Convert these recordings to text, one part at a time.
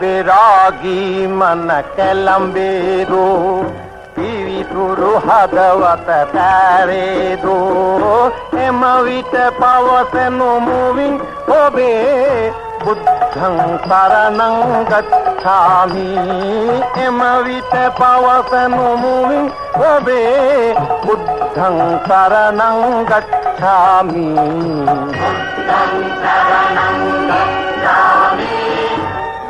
विरागी मन कलंबे दो, पीवी तुरु हदवत तारे दो। एम विट पावस नो मुवि ओबे बुद्धं शरणं गच्छामि। एम विट पावस नो मुवि ओबे बुद्धं शरणं गच्छामि। बुद्धं शरणं गच्छामि।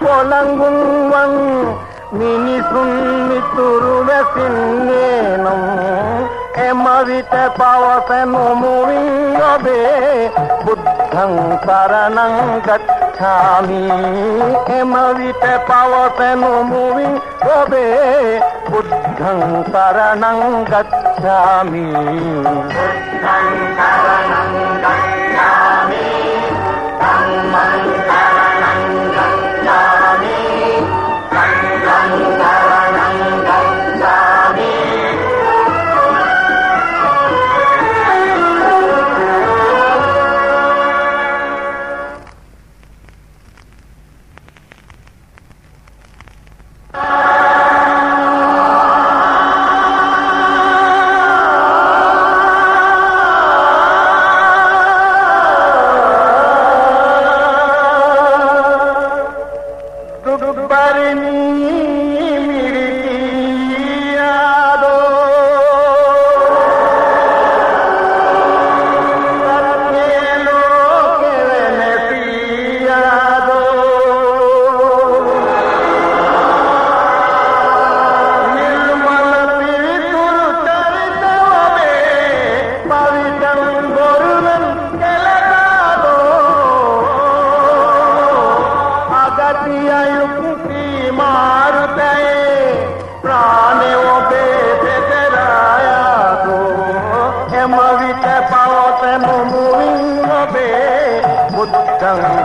புலங்குங்வன் மினி சுன்னி துருவ சின்னேனும் எமவிட்ட பவசனுமுவியவே புத்தங் சரணங் கச்சாமி எமவிட்ட பவசனுமுவியவே புத்தங் சரணங் கச்சாமி புத்தங் சரணங்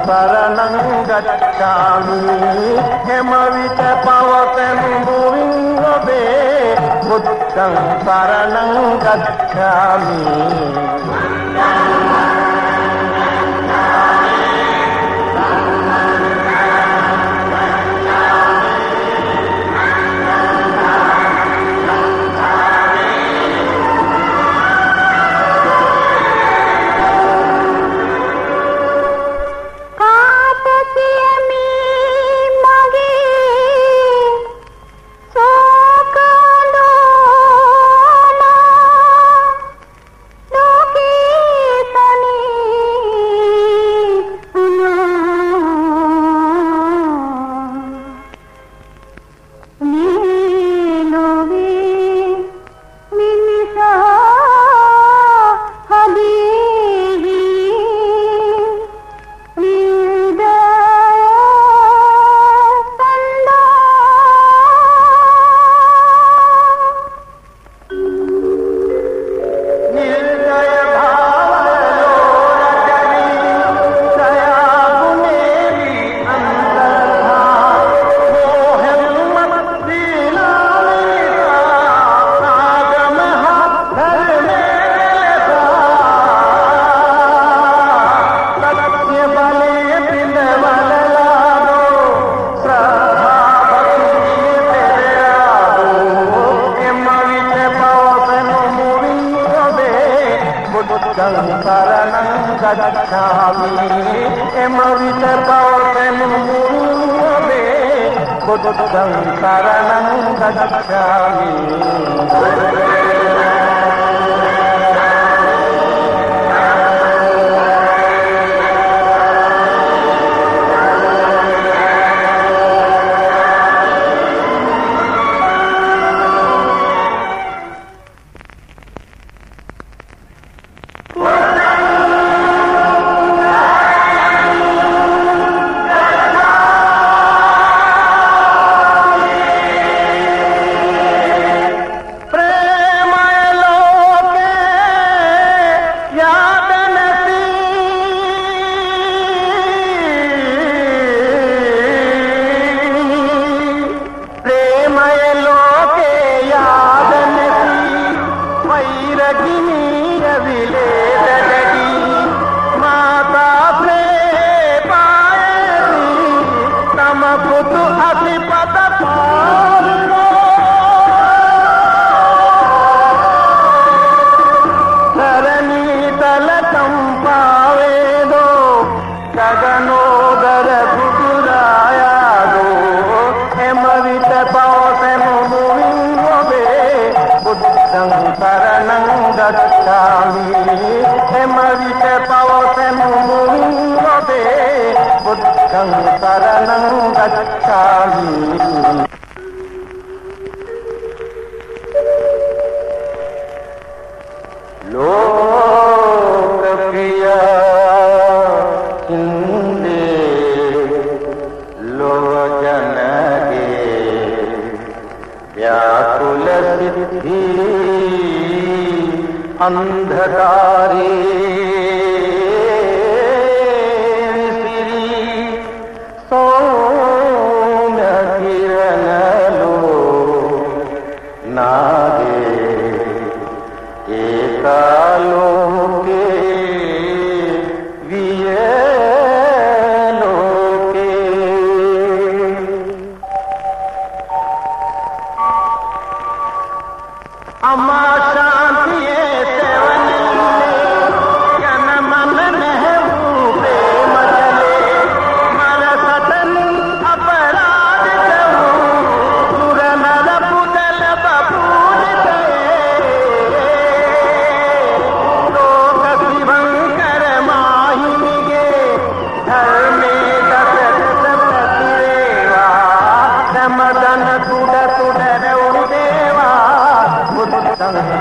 शरणं गच्छामि हिमविच पवतम्बुविङ्गवे बुद्धं शरणं गच्छामि शङ्करनं गच्छामि इमवितपौर्णमुवे बुद्धं शरणं गच्छामि ಗಚ್ಚಾಮಿ ಹೆಮವಿಷ ಪವಸನುಮೂಲದೆ ಬುದ್ಧಂ ಶರಣಂ ಗಚ್ಚಾಮಿ ಲೋ अंधकारे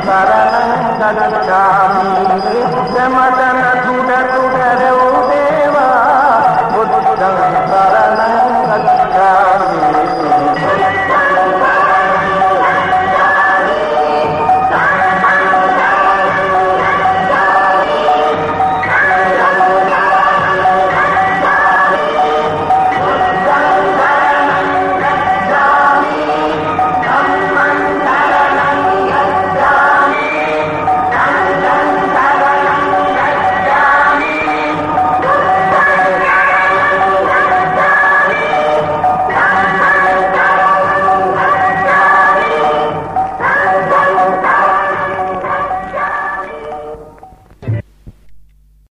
शरण गच्छामि मदन सुर सुरौ